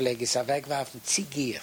pflege es er wegwerfen, zieh gier.